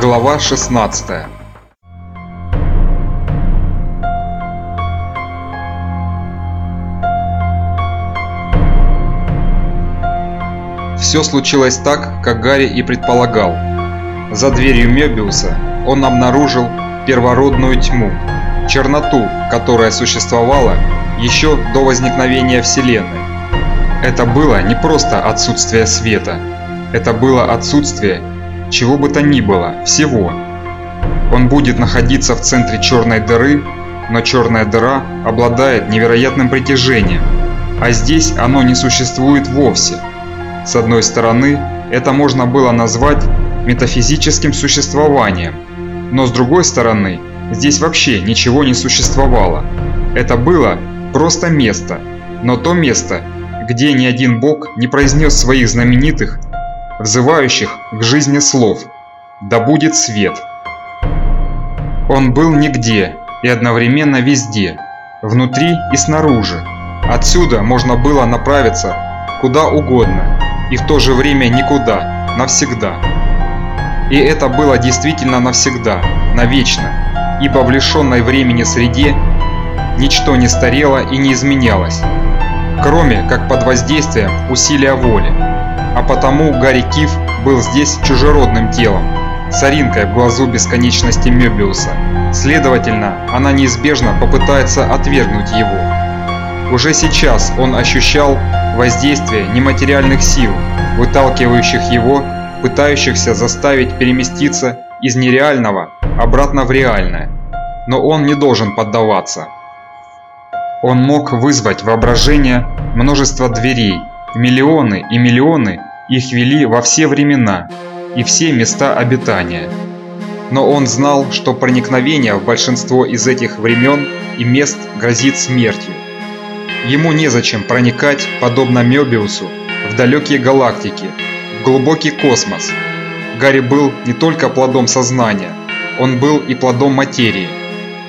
Глава 16 Все случилось так, как Гарри и предполагал. За дверью Мёбиуса он обнаружил первородную тьму, черноту, которая существовала еще до возникновения Вселенной. Это было не просто отсутствие света, это было отсутствие чего бы то ни было, всего. Он будет находиться в центре черной дыры, но черная дыра обладает невероятным притяжением, а здесь оно не существует вовсе. С одной стороны, это можно было назвать метафизическим существованием, но с другой стороны, здесь вообще ничего не существовало. Это было просто место, но то место, где ни один бог не произнес своих знаменитых взывающих к жизни слов «Да будет свет». Он был нигде и одновременно везде, внутри и снаружи. Отсюда можно было направиться куда угодно и в то же время никуда, навсегда. И это было действительно навсегда, навечно, ибо в лишенной времени среде ничто не старело и не изменялось, кроме как под воздействием усилия воли а потому Гарри Киф был здесь чужеродным телом, соринкой в глазу бесконечности Мёбиуса. Следовательно, она неизбежно попытается отвергнуть его. Уже сейчас он ощущал воздействие нематериальных сил, выталкивающих его, пытающихся заставить переместиться из нереального обратно в реальное. Но он не должен поддаваться. Он мог вызвать воображение множество дверей, Миллионы и миллионы их вели во все времена и все места обитания. Но он знал, что проникновение в большинство из этих времен и мест грозит смертью. Ему незачем проникать, подобно Мёбиусу, в далекие галактики, в глубокий космос. Гарри был не только плодом сознания, он был и плодом материи.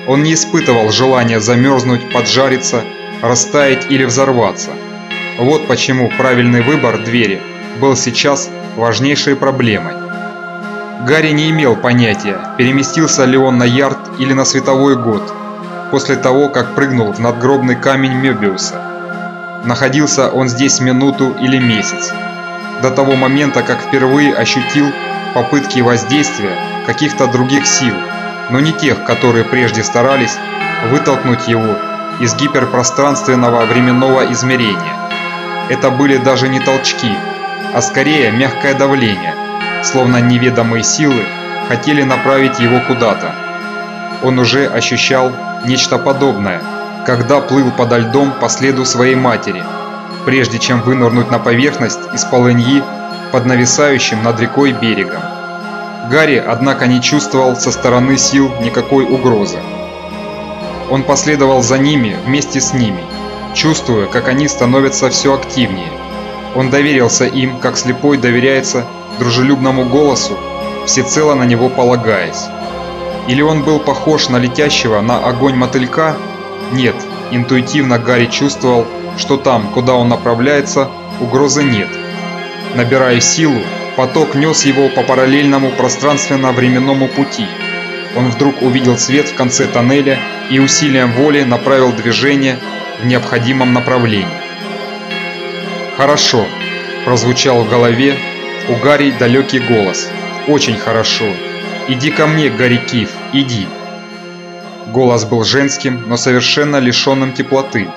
Он не испытывал желания замерзнуть, поджариться, растаять или взорваться – вот почему правильный выбор двери был сейчас важнейшей проблемой. Гарри не имел понятия, переместился ли он на ярд или на световой год, после того, как прыгнул в надгробный камень Мёбиуса. Находился он здесь минуту или месяц, до того момента, как впервые ощутил попытки воздействия каких-то других сил, но не тех, которые прежде старались вытолкнуть его из гиперпространственного временного измерения. Это были даже не толчки, а скорее мягкое давление, словно неведомые силы хотели направить его куда-то. Он уже ощущал нечто подобное, когда плыл подо льдом по следу своей матери, прежде чем вынырнуть на поверхность из полыньи под нависающим над рекой берегом. Гарри, однако, не чувствовал со стороны сил никакой угрозы. Он последовал за ними вместе с ними – чувствуя, как они становятся все активнее. Он доверился им, как слепой доверяется дружелюбному голосу, всецело на него полагаясь. Или он был похож на летящего на огонь мотылька? Нет, интуитивно Гарри чувствовал, что там, куда он направляется, угрозы нет. Набирая силу, поток нес его по параллельному пространственно-временному пути. Он вдруг увидел свет в конце тоннеля и усилием воли направил движение в необходимом направлении. «Хорошо», – прозвучал в голове у Гарри далекий голос. «Очень хорошо. Иди ко мне, Гарри Киф, иди». Голос был женским, но совершенно лишенным теплоты.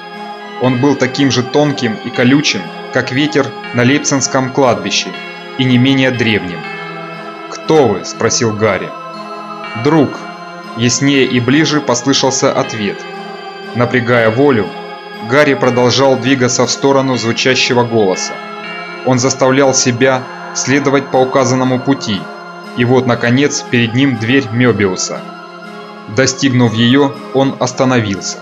Он был таким же тонким и колючим, как ветер на Лейпцинском кладбище, и не менее древним. «Кто вы?» – спросил Гарри. «Друг», – яснее и ближе послышался ответ. Напрягая волю, Гарри продолжал двигаться в сторону звучащего голоса. Он заставлял себя следовать по указанному пути, и вот, наконец, перед ним дверь Мёбиуса. Достигнув ее, он остановился.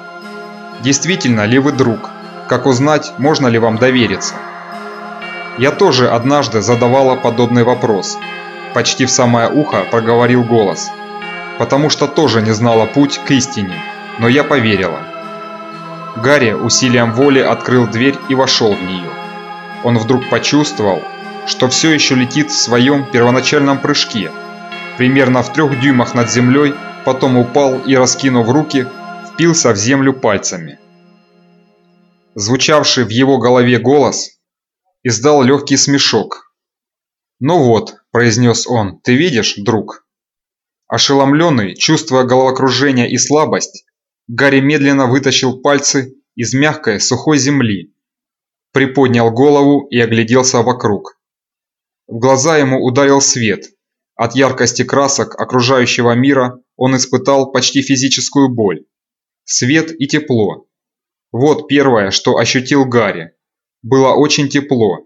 «Действительно ли вы друг? Как узнать, можно ли вам довериться?» Я тоже однажды задавала подобный вопрос. Почти в самое ухо проговорил голос. Потому что тоже не знала путь к истине, но я поверила. Гарри усилием воли открыл дверь и вошел в нее. Он вдруг почувствовал, что все еще летит в своем первоначальном прыжке. примерно в трех дюймах над землей, потом упал и, раскинув руки, впился в землю пальцами. Звучавший в его голове голос издал легкий смешок. «Ну вот», – произнес он, – «ты видишь, друг?» Ошеломленный, чувствуя головокружение и слабость, Гарри медленно вытащил пальцы из мягкой сухой земли, приподнял голову и огляделся вокруг. В глаза ему ударил свет. От яркости красок окружающего мира он испытал почти физическую боль. Свет и тепло. Вот первое, что ощутил Гарри. Было очень тепло.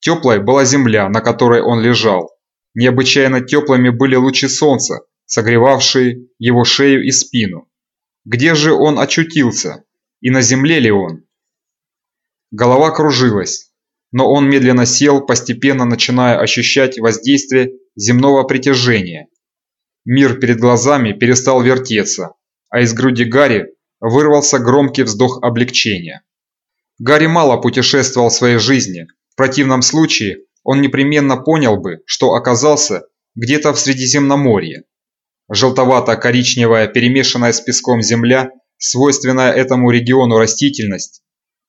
Теплой была земля, на которой он лежал. Необычайно теплыми были лучи солнца, согревавшие его шею и спину. Где же он очутился? И на земле ли он? Голова кружилась, но он медленно сел, постепенно начиная ощущать воздействие земного притяжения. Мир перед глазами перестал вертеться, а из груди Гарри вырвался громкий вздох облегчения. Гарри мало путешествовал в своей жизни, в противном случае он непременно понял бы, что оказался где-то в Средиземноморье. Желтовато-коричневая, перемешанная с песком земля, свойственная этому региону растительность,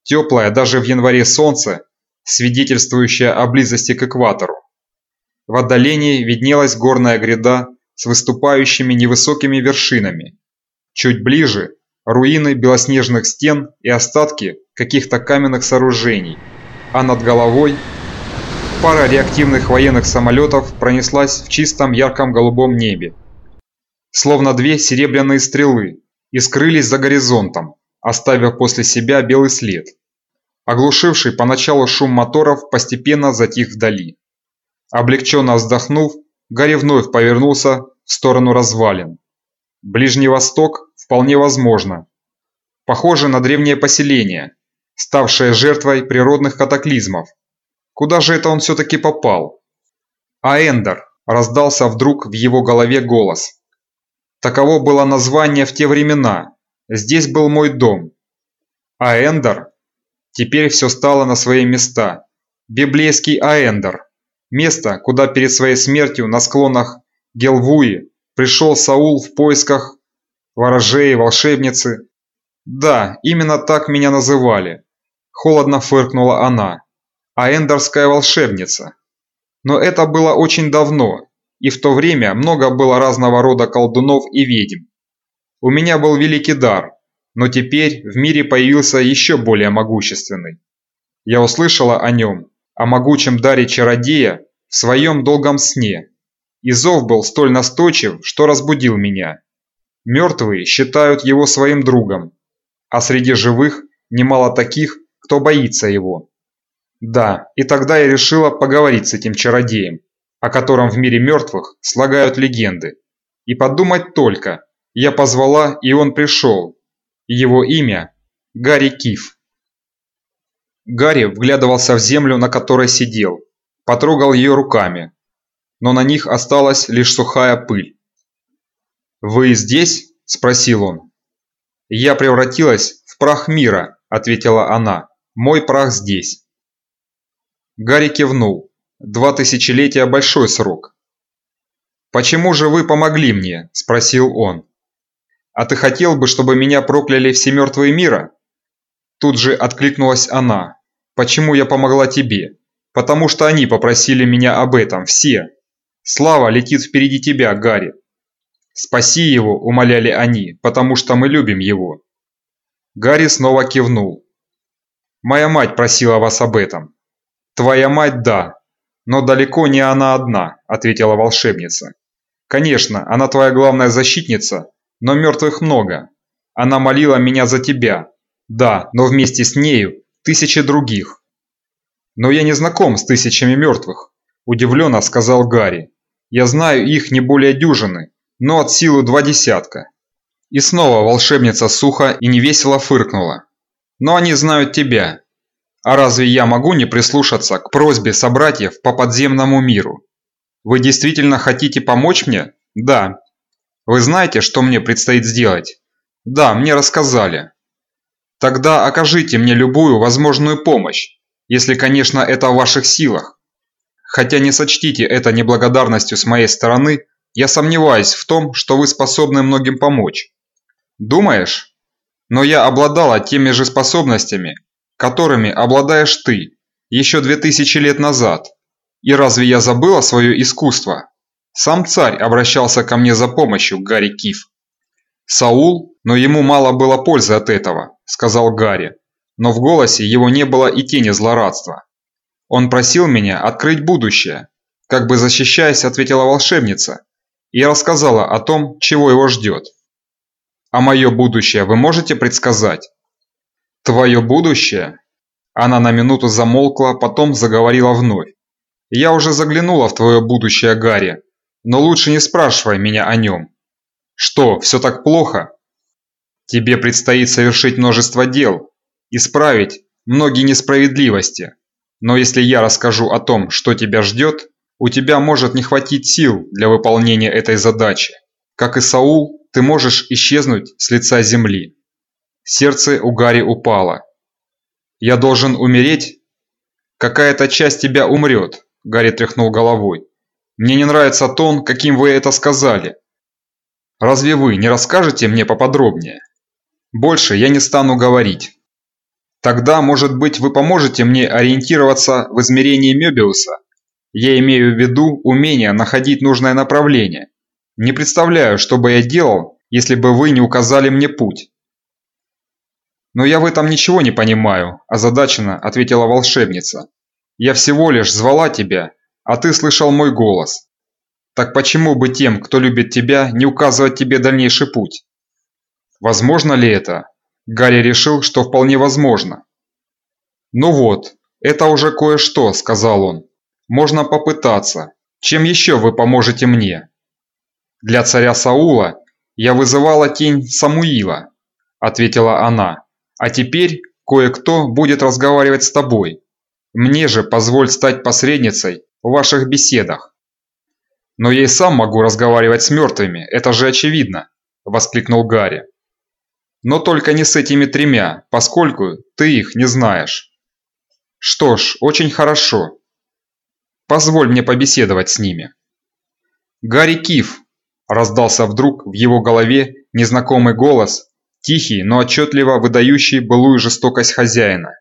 теплое даже в январе солнце, свидетельствующее о близости к экватору. В отдалении виднелась горная гряда с выступающими невысокими вершинами. Чуть ближе – руины белоснежных стен и остатки каких-то каменных сооружений, а над головой – пара реактивных военных самолетов пронеслась в чистом ярком голубом небе словно две серебряные стрелы, и скрылись за горизонтом, оставив после себя белый след. Оглушивший поначалу шум моторов постепенно затих вдали. Облегченно вздохнув, Гарри вновь повернулся в сторону развалин. Ближний Восток вполне возможно. Похоже на древнее поселение, ставшее жертвой природных катаклизмов. Куда же это он все-таки попал? Аэндер раздался вдруг в его голове голос. Таково было название в те времена. Здесь был мой дом. А? Теперь все стало на свои места. Библейский Аэндер. Место, куда перед своей смертью на склонах Гелвуи пришел Саул в поисках ворожей, волшебницы. Да, именно так меня называли. Холодно фыркнула она. Аэндерская волшебница. Но это было очень давно, и в то время много было разного рода колдунов и ведьм. У меня был великий дар, но теперь в мире появился еще более могущественный. Я услышала о нем, о могучем даре чародея, в своем долгом сне. И зов был столь настойчив, что разбудил меня. Мертвые считают его своим другом, а среди живых немало таких, кто боится его. Да, и тогда я решила поговорить с этим чародеем о котором в мире мертвых слагают легенды. И подумать только, я позвала, и он пришел. Его имя – Гарри Киф. Гарри вглядывался в землю, на которой сидел, потрогал ее руками, но на них осталась лишь сухая пыль. «Вы здесь?» – спросил он. «Я превратилась в прах мира», – ответила она. «Мой прах здесь». Гарри кивнул. Два тысячелетия – большой срок. «Почему же вы помогли мне?» – спросил он. «А ты хотел бы, чтобы меня прокляли все мертвые мира?» Тут же откликнулась она. «Почему я помогла тебе? Потому что они попросили меня об этом, все. Слава летит впереди тебя, Гарри. Спаси его, умоляли они, потому что мы любим его». Гарри снова кивнул. «Моя мать просила вас об этом». «Твоя мать – да, «Но далеко не она одна», – ответила волшебница. «Конечно, она твоя главная защитница, но мертвых много. Она молила меня за тебя. Да, но вместе с нею тысячи других». «Но я не знаком с тысячами мертвых», – удивленно сказал Гарри. «Я знаю их не более дюжины, но от силы два десятка». И снова волшебница сухо и невесело фыркнула. «Но они знают тебя, а разве я могу не прислушаться к просьбе собратьев по подземному миру? Вы действительно хотите помочь мне? Да. Вы знаете, что мне предстоит сделать? Да, мне рассказали. Тогда окажите мне любую возможную помощь, если, конечно, это в ваших силах. Хотя не сочтите это неблагодарностью с моей стороны, я сомневаюсь в том, что вы способны многим помочь. Думаешь? Но я обладала теми же способностями, которыми обладаешь ты еще две тысячи лет назад. И разве я забыла свое искусство? Сам царь обращался ко мне за помощью, Гарри Киф. Саул, но ему мало было пользы от этого, сказал Гарри, но в голосе его не было и тени злорадства. Он просил меня открыть будущее, как бы защищаясь, ответила волшебница, и рассказала о том, чего его ждет. А мое будущее вы можете предсказать? Твое будущее? Она на минуту замолкла, потом заговорила вновь. Я уже заглянула в твое будущее, Гарри, но лучше не спрашивай меня о нем. Что, все так плохо? Тебе предстоит совершить множество дел, исправить многие несправедливости. Но если я расскажу о том, что тебя ждет, у тебя может не хватить сил для выполнения этой задачи. Как и Саул, ты можешь исчезнуть с лица земли. Сердце у Гарри упало. «Я должен умереть?» «Какая-то часть тебя умрет», – Гарри тряхнул головой. «Мне не нравится тон, каким вы это сказали. Разве вы не расскажете мне поподробнее? Больше я не стану говорить. Тогда, может быть, вы поможете мне ориентироваться в измерении Мёбиуса? Я имею в виду умение находить нужное направление. Не представляю, что бы я делал, если бы вы не указали мне путь. Но я в этом ничего не понимаю, озадаченно ответила волшебница. Я всего лишь звала тебя, а ты слышал мой голос. Так почему бы тем, кто любит тебя, не указывать тебе дальнейший путь? Возможно ли это? Гарри решил, что вполне возможно. Ну вот, это уже кое-что, сказал он. Можно попытаться. Чем еще вы поможете мне? Для царя Саула я вызывала тень Самуила, ответила она. А теперь кое-кто будет разговаривать с тобой. Мне же позволь стать посредницей в ваших беседах. Но я и сам могу разговаривать с мертвыми, это же очевидно, воскликнул Гарри. Но только не с этими тремя, поскольку ты их не знаешь. Что ж, очень хорошо. Позволь мне побеседовать с ними. Гарри Киф, раздался вдруг в его голове незнакомый голос, тихий, но отчетливо выдающий былую жестокость хозяина.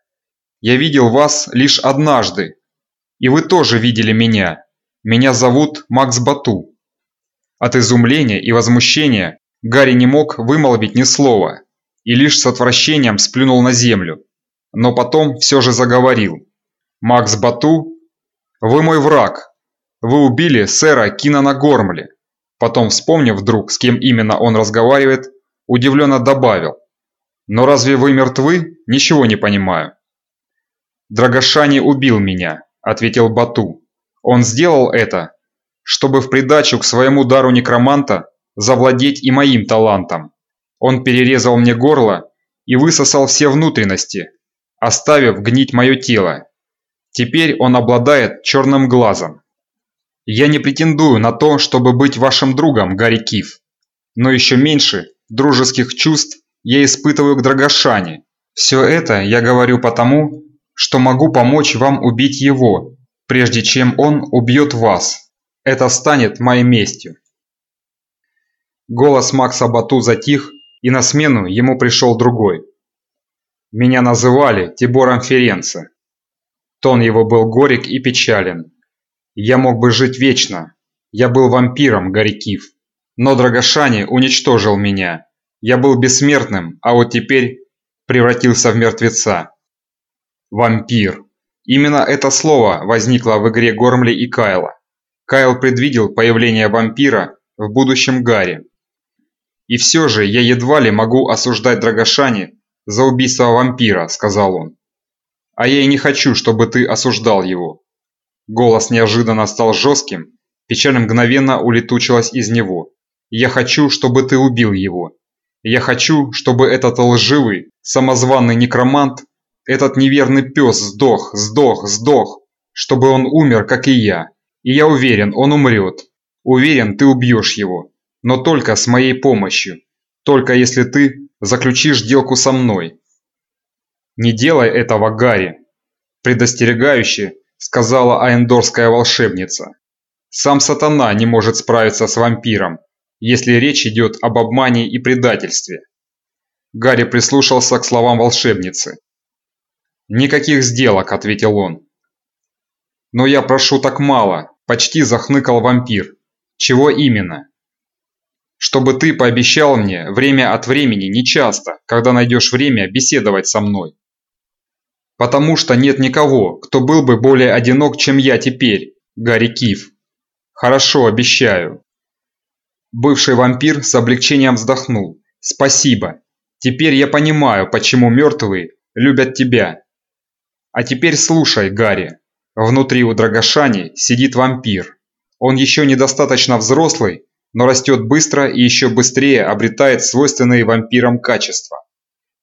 Я видел вас лишь однажды, и вы тоже видели меня. Меня зовут Макс Бату. От изумления и возмущения Гарри не мог вымолвить ни слова и лишь с отвращением сплюнул на землю, но потом все же заговорил. «Макс Бату «Вы мой враг. Вы убили сэра Кинана Гормли». Потом, вспомнив вдруг, с кем именно он разговаривает, удивленно добавил. «Но разве вы мертвы? Ничего не понимаю». «Драгошани убил меня», – ответил Бату. «Он сделал это, чтобы в придачу к своему дару некроманта завладеть и моим талантом. Он перерезал мне горло и высосал все внутренности, оставив гнить мое тело. Теперь он обладает черным глазом. Я не претендую на то, чтобы быть вашим другом, Гарри Киф. Но еще меньше дружеских чувств я испытываю к Драгошане. Все это я говорю потому, что могу помочь вам убить его, прежде чем он убьет вас. Это станет моей местью. Голос Макса Бату затих, и на смену ему пришел другой. Меня называли Тибором Ференце. Тон его был горек и печален. «Я мог бы жить вечно. Я был вампиром, Горькив. Но Драгошани уничтожил меня. Я был бессмертным, а вот теперь превратился в мертвеца». Вампир. Именно это слово возникло в игре Гормли и Кайла. Кайл предвидел появление вампира в будущем Гарри. «И все же я едва ли могу осуждать Драгошани за убийство вампира», – сказал он. А я и не хочу, чтобы ты осуждал его. Голос неожиданно стал жестким, печаль мгновенно улетучилась из него. Я хочу, чтобы ты убил его. Я хочу, чтобы этот лживый, самозваный некромант, этот неверный пес сдох, сдох, сдох, чтобы он умер, как и я. И я уверен, он умрет. Уверен, ты убьешь его. Но только с моей помощью. Только если ты заключишь сделку со мной. «Не делай этого, Гарри!» – предостерегающе сказала аэндорская волшебница. Сам сатана не может справиться с вампиром, если речь идет об обмане и предательстве. Гарри прислушался к словам волшебницы. «Никаких сделок», – ответил он. «Но я прошу так мало», – почти захныкал вампир. «Чего именно?» «Чтобы ты пообещал мне время от времени, нечасто, когда найдешь время, беседовать со мной. Потому что нет никого, кто был бы более одинок, чем я теперь, Гарри Киф. Хорошо, обещаю». Бывший вампир с облегчением вздохнул. «Спасибо. Теперь я понимаю, почему мертвые любят тебя. А теперь слушай, Гарри. Внутри у Драгошани сидит вампир. Он еще недостаточно взрослый, но растет быстро и еще быстрее обретает свойственные вампирам качества.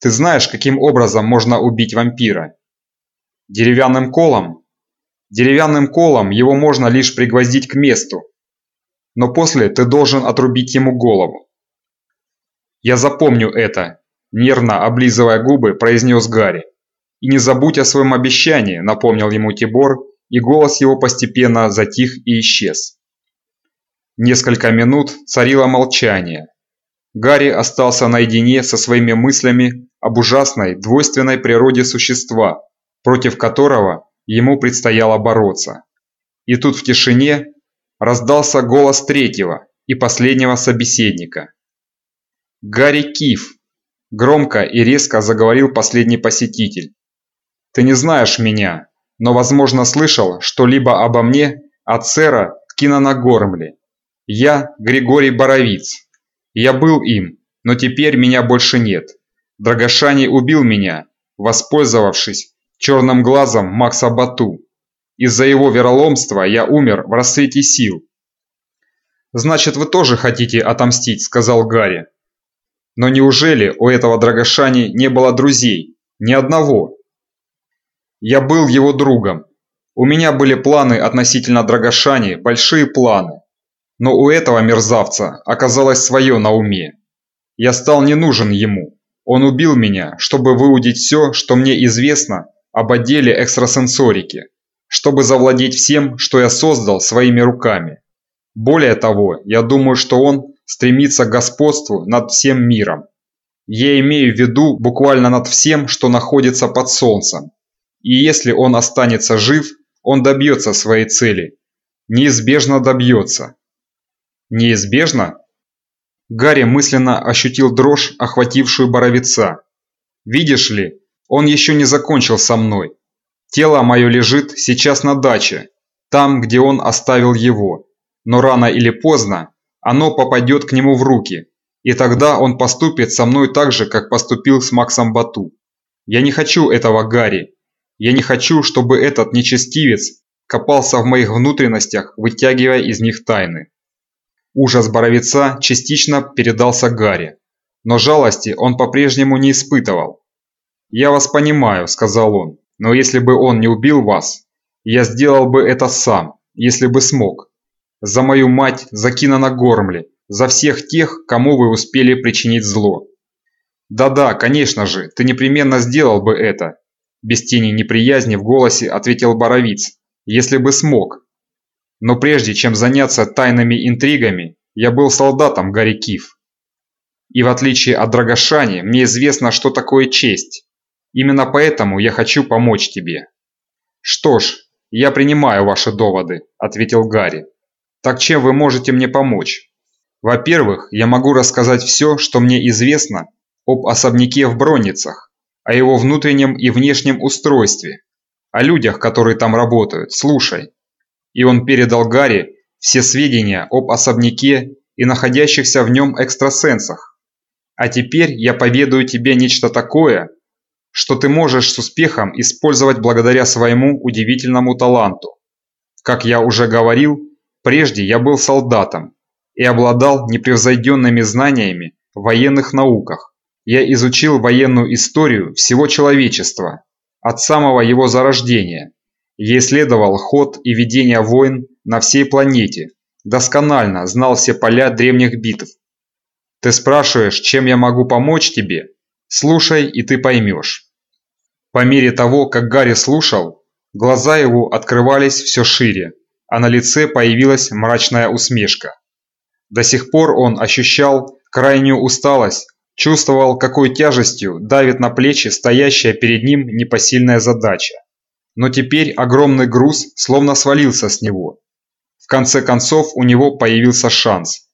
Ты знаешь, каким образом можно убить вампира? Деревянным колом? Деревянным колом его можно лишь пригвоздить к месту. Но после ты должен отрубить ему голову. Я запомню это, Нервно облизывая губы, произнес Гарри. «И не забудь о своем обещании», – напомнил ему Тибор, и голос его постепенно затих и исчез. Несколько минут царило молчание. Гарри остался наедине со своими мыслями об ужасной, двойственной природе существа, против которого ему предстояло бороться. И тут в тишине раздался голос третьего и последнего собеседника. «Гарри Киф!» Громко и резко заговорил последний посетитель. «Ты не знаешь меня, но, возможно, слышал что-либо обо мне от сэра Кинана Гормли. Я Григорий Боровиц. Я был им, но теперь меня больше нет. Драгошани убил меня, воспользовавшись черным глазом Макса Бату. Из-за его вероломства я умер в рассвете сил. «Значит, вы тоже хотите отомстить», – сказал Гарри. Но неужели у этого Драгошани не было друзей? Ни одного. Я был его другом. У меня были планы относительно Драгошани, большие планы. Но у этого мерзавца оказалось свое на уме. Я стал не нужен ему. Он убил меня, чтобы выудить все, что мне известно об отделе экстрасенсорики, чтобы завладеть всем, что я создал своими руками. Более того, я думаю, что он стремится к господству над всем миром. Я имею в виду буквально над всем, что находится под солнцем. И если он останется жив, он добьется своей цели. Неизбежно добьется. Неизбежно? Гарри мысленно ощутил дрожь, охватившую Боровица. Видишь ли, он еще не закончил со мной. Тело мое лежит сейчас на даче, там, где он оставил его. Но рано или поздно оно попадет к нему в руки, и тогда он поступит со мной так же, как поступил с Максом Бату. Я не хочу этого, Гарри. Я не хочу, чтобы этот нечестивец копался в моих внутренностях, вытягивая из них тайны. Ужас Боровица частично передался Гарри, но жалости он по-прежнему не испытывал. «Я вас понимаю», – сказал он, – «но если бы он не убил вас, я сделал бы это сам, если бы смог. За мою мать, за Кинана Гормли, за всех тех, кому вы успели причинить зло. Да-да, конечно же, ты непременно сделал бы это. Без тени неприязни в голосе ответил Боровиц, если бы смог. Но прежде чем заняться тайными интригами, я был солдатом Гарри Киф. И в отличие от Драгошани, мне известно, что такое честь. Именно поэтому я хочу помочь тебе. Что ж, я принимаю ваши доводы, ответил Гарри. Так чем вы можете мне помочь? Во-первых, я могу рассказать все, что мне известно об особняке в Бронницах, о его внутреннем и внешнем устройстве, о людях, которые там работают. Слушай. И он передал Гарри все сведения об особняке и находящихся в нем экстрасенсах. А теперь я поведаю тебе нечто такое, что ты можешь с успехом использовать благодаря своему удивительному таланту. Как я уже говорил, Прежде я был солдатом и обладал непревзойденными знаниями в военных науках. Я изучил военную историю всего человечества, от самого его зарождения. Я исследовал ход и ведение войн на всей планете, досконально знал все поля древних битв. Ты спрашиваешь, чем я могу помочь тебе? Слушай, и ты поймешь. По мере того, как Гарри слушал, глаза его открывались все шире а на лице появилась мрачная усмешка. До сих пор он ощущал крайнюю усталость, чувствовал, какой тяжестью давит на плечи стоящая перед ним непосильная задача. Но теперь огромный груз словно свалился с него. В конце концов у него появился шанс.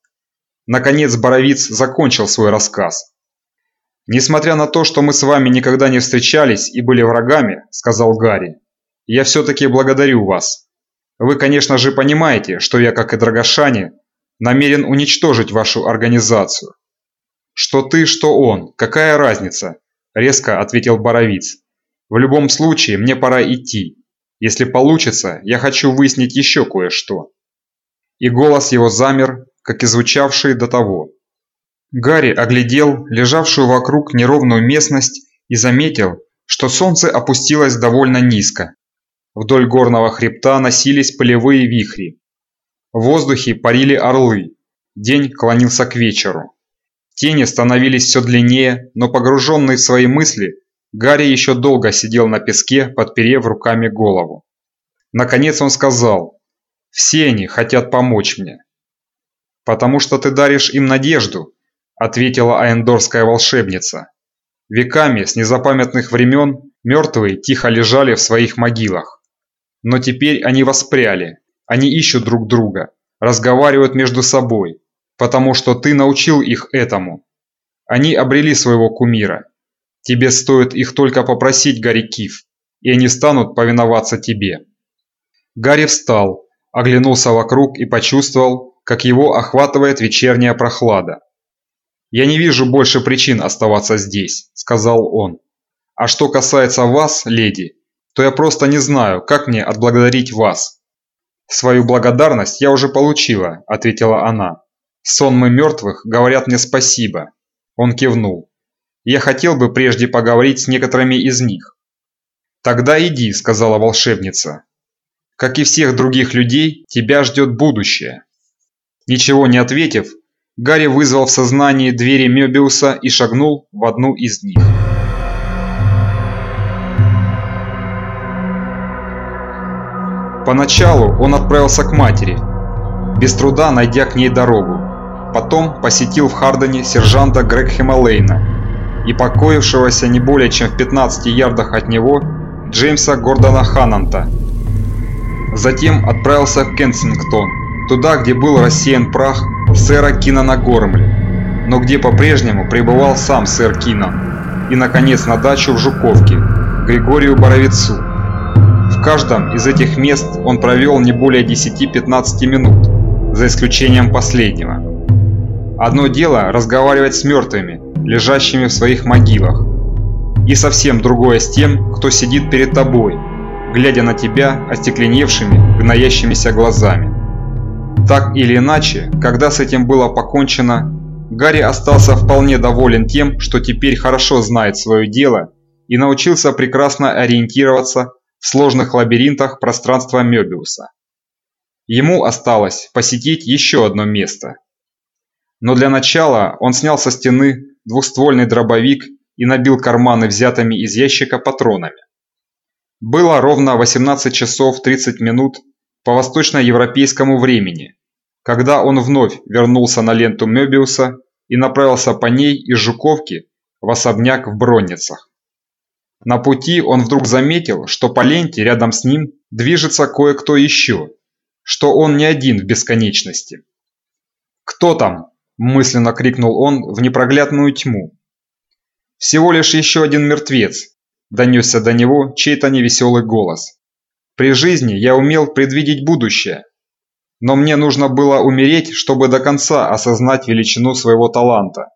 Наконец Боровиц закончил свой рассказ. «Несмотря на то, что мы с вами никогда не встречались и были врагами», – сказал Гарри, – «я все-таки благодарю вас. Вы, конечно же, понимаете, что я, как и Драгошане, намерен уничтожить вашу организацию. Что ты, что он, какая разница? Резко ответил Боровиц. В любом случае, мне пора идти. Если получится, я хочу выяснить еще кое-что. И голос его замер, как и звучавший до того. Гарри оглядел лежавшую вокруг неровную местность и заметил, что солнце опустилось довольно низко. Вдоль горного хребта носились полевые вихри. В воздухе парили орлы. День клонился к вечеру. Тени становились все длиннее, но погруженный в свои мысли, Гарри еще долго сидел на песке, подперев руками голову. Наконец он сказал, «Все они хотят помочь мне». «Потому что ты даришь им надежду», – ответила аэндорская волшебница. Веками с незапамятных времен мертвые тихо лежали в своих могилах. Но теперь они воспряли, они ищут друг друга, разговаривают между собой, потому что ты научил их этому. Они обрели своего кумира. Тебе стоит их только попросить, Гарри Киф, и они станут повиноваться тебе». Гарри встал, оглянулся вокруг и почувствовал, как его охватывает вечерняя прохлада. «Я не вижу больше причин оставаться здесь», – сказал он. «А что касается вас, леди, то я просто не знаю, как мне отблагодарить вас». «Свою благодарность я уже получила», – ответила она. «Сонмы мертвых говорят мне спасибо». Он кивнул. «Я хотел бы прежде поговорить с некоторыми из них». «Тогда иди», – сказала волшебница. «Как и всех других людей, тебя ждет будущее». Ничего не ответив, Гарри вызвал в сознании двери Мёбиуса и шагнул в одну из них. Поначалу он отправился к матери, без труда найдя к ней дорогу. Потом посетил в Хардене сержанта Грегхема Лейна и покоившегося не более чем в 15 ярдах от него Джеймса Гордона Ханнанта. Затем отправился в Кенсингтон, туда, где был рассеян прах сэра Кинана Гормли, но где по-прежнему пребывал сам сэр Кинан, и, наконец, на дачу в Жуковке, Григорию Боровицу, в каждом из этих мест он провел не более 10-15 минут, за исключением последнего. Одно дело разговаривать с мертвыми, лежащими в своих могилах, и совсем другое с тем, кто сидит перед тобой, глядя на тебя остекленевшими, гноящимися глазами. Так или иначе, когда с этим было покончено, Гарри остался вполне доволен тем, что теперь хорошо знает свое дело и научился прекрасно ориентироваться в сложных лабиринтах пространства Мёбиуса. Ему осталось посетить еще одно место. Но для начала он снял со стены двухствольный дробовик и набил карманы взятыми из ящика патронами. Было ровно 18 часов 30 минут по восточноевропейскому времени, когда он вновь вернулся на ленту Мёбиуса и направился по ней из Жуковки в особняк в Бронницах. На пути он вдруг заметил, что по ленте рядом с ним движется кое-кто еще, что он не один в бесконечности. «Кто там?» – мысленно крикнул он в непроглядную тьму. «Всего лишь еще один мертвец», – донесся до него чей-то невеселый голос. «При жизни я умел предвидеть будущее, но мне нужно было умереть, чтобы до конца осознать величину своего таланта.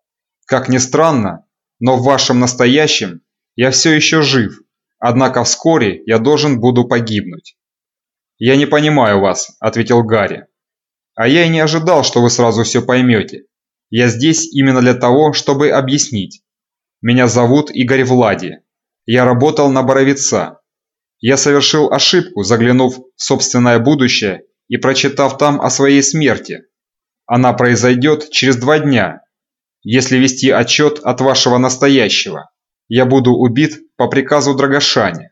Как ни странно, но в вашем настоящем – я все еще жив, однако вскоре я должен буду погибнуть». «Я не понимаю вас», – ответил Гарри. «А я и не ожидал, что вы сразу все поймете. Я здесь именно для того, чтобы объяснить. Меня зовут Игорь Влади. Я работал на Боровица. Я совершил ошибку, заглянув в собственное будущее и прочитав там о своей смерти. Она произойдет через два дня, если вести отчет от вашего настоящего я буду убит по приказу Драгошани.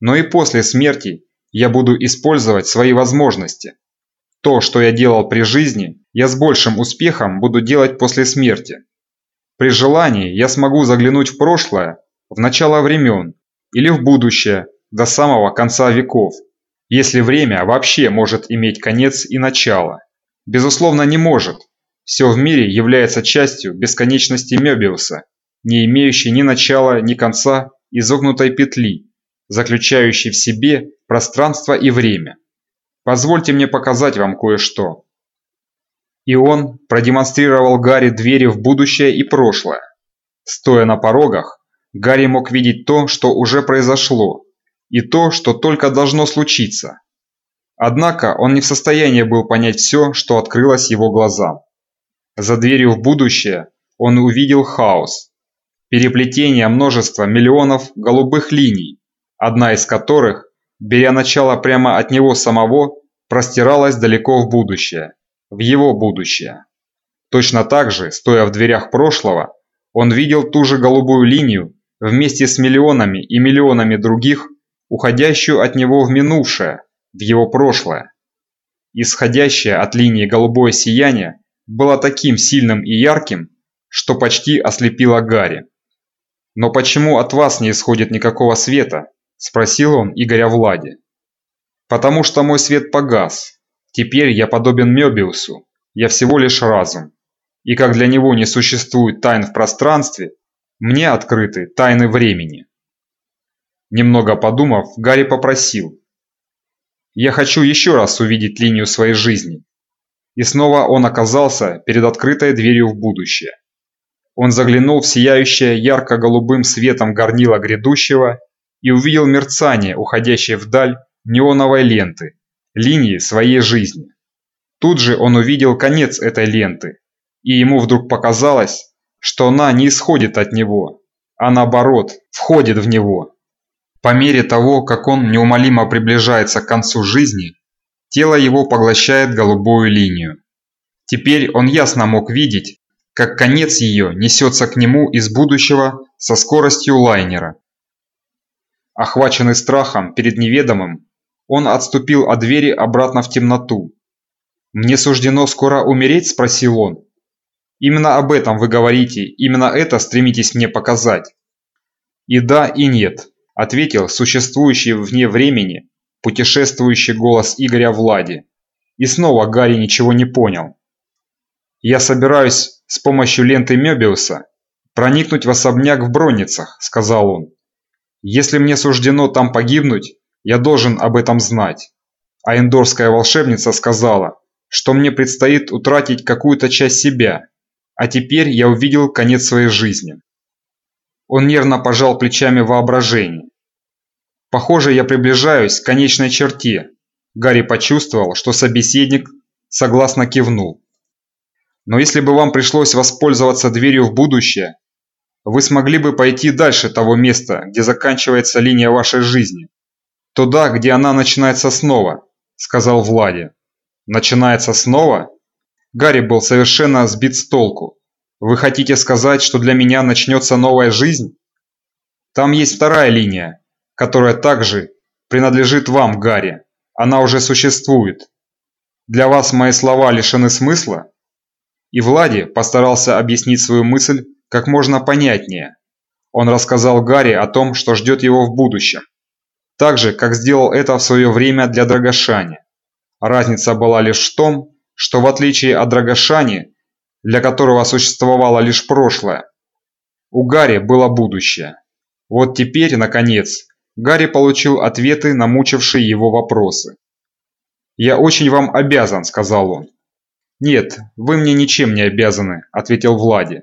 Но и после смерти я буду использовать свои возможности. То, что я делал при жизни, я с большим успехом буду делать после смерти. При желании я смогу заглянуть в прошлое, в начало времен, или в будущее, до самого конца веков, если время вообще может иметь конец и начало. Безусловно, не может. Все в мире является частью бесконечности Мёбиуса, не имеющей ни начала, ни конца изогнутой петли, заключающей в себе пространство и время. Позвольте мне показать вам кое-что. И он продемонстрировал Гарри двери в будущее и прошлое. Стоя на порогах, Гарри мог видеть то, что уже произошло, и то, что только должно случиться. Однако он не в состоянии был понять все, что открылось его глазам. За дверью в будущее он увидел хаос. Переплетение множества миллионов голубых линий, одна из которых, беря начало прямо от него самого, простиралась далеко в будущее в его будущее. Точно так же, стоя в дверях прошлого, он видел ту же голубую линию вместе с миллионами и миллионами других, уходящую от него в минувшее, в его прошлое. Исходящее от линии голубое сияние было таким сильным и ярким, что почти ослепило Гарри. «Но почему от вас не исходит никакого света?» – спросил он Игоря Влади. «Потому что мой свет погас, Теперь я подобен Мёбиусу, я всего лишь разум. И как для него не существует тайн в пространстве, мне открыты тайны времени. Немного подумав, Гарри попросил. Я хочу еще раз увидеть линию своей жизни. И снова он оказался перед открытой дверью в будущее. Он заглянул в сияющее ярко-голубым светом горнило грядущего и увидел мерцание, уходящее вдаль неоновой ленты, линии своей жизни. Тут же он увидел конец этой ленты, и ему вдруг показалось, что она не исходит от него, а наоборот, входит в него. По мере того, как он неумолимо приближается к концу жизни, тело его поглощает голубую линию. Теперь он ясно мог видеть, как конец ее несется к нему из будущего со скоростью лайнера. Охваченный страхом перед неведомым, он отступил от двери обратно в темноту. «Мне суждено скоро умереть?» – спросил он. «Именно об этом вы говорите, именно это стремитесь мне показать». «И да, и нет», – ответил существующий вне времени, путешествующий голос Игоря Влади. И снова Гарри ничего не понял. «Я собираюсь с помощью ленты Мёбиуса проникнуть в особняк в Бронницах», – сказал он. «Если мне суждено там погибнуть, я должен об этом знать. А эндорская волшебница сказала, что мне предстоит утратить какую-то часть себя, а теперь я увидел конец своей жизни. Он нервно пожал плечами воображения. Похоже, я приближаюсь к конечной черте. Гарри почувствовал, что собеседник согласно кивнул. Но если бы вам пришлось воспользоваться дверью в будущее, вы смогли бы пойти дальше того места, где заканчивается линия вашей жизни. «Туда, где она начинается снова», – сказал Влади. «Начинается снова?» Гарри был совершенно сбит с толку. «Вы хотите сказать, что для меня начнется новая жизнь?» «Там есть вторая линия, которая также принадлежит вам, Гарри. Она уже существует. Для вас мои слова лишены смысла?» И Влади постарался объяснить свою мысль как можно понятнее. Он рассказал Гарри о том, что ждет его в будущем так же, как сделал это в свое время для Драгошани. Разница была лишь в том, что в отличие от Драгошани, для которого существовало лишь прошлое, у Гарри было будущее. Вот теперь, наконец, Гарри получил ответы на мучившие его вопросы. «Я очень вам обязан», – сказал он. «Нет, вы мне ничем не обязаны», – ответил Влади.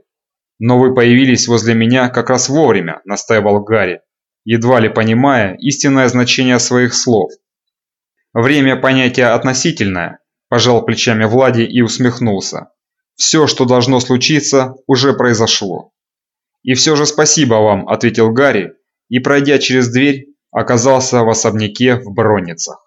«Но вы появились возле меня как раз вовремя», – настаивал Гарри едва ли понимая истинное значение своих слов. «Время понятие относительное», – пожал плечами Влади и усмехнулся. «Все, что должно случиться, уже произошло». «И все же спасибо вам», – ответил Гарри, и, пройдя через дверь, оказался в особняке в Бронницах.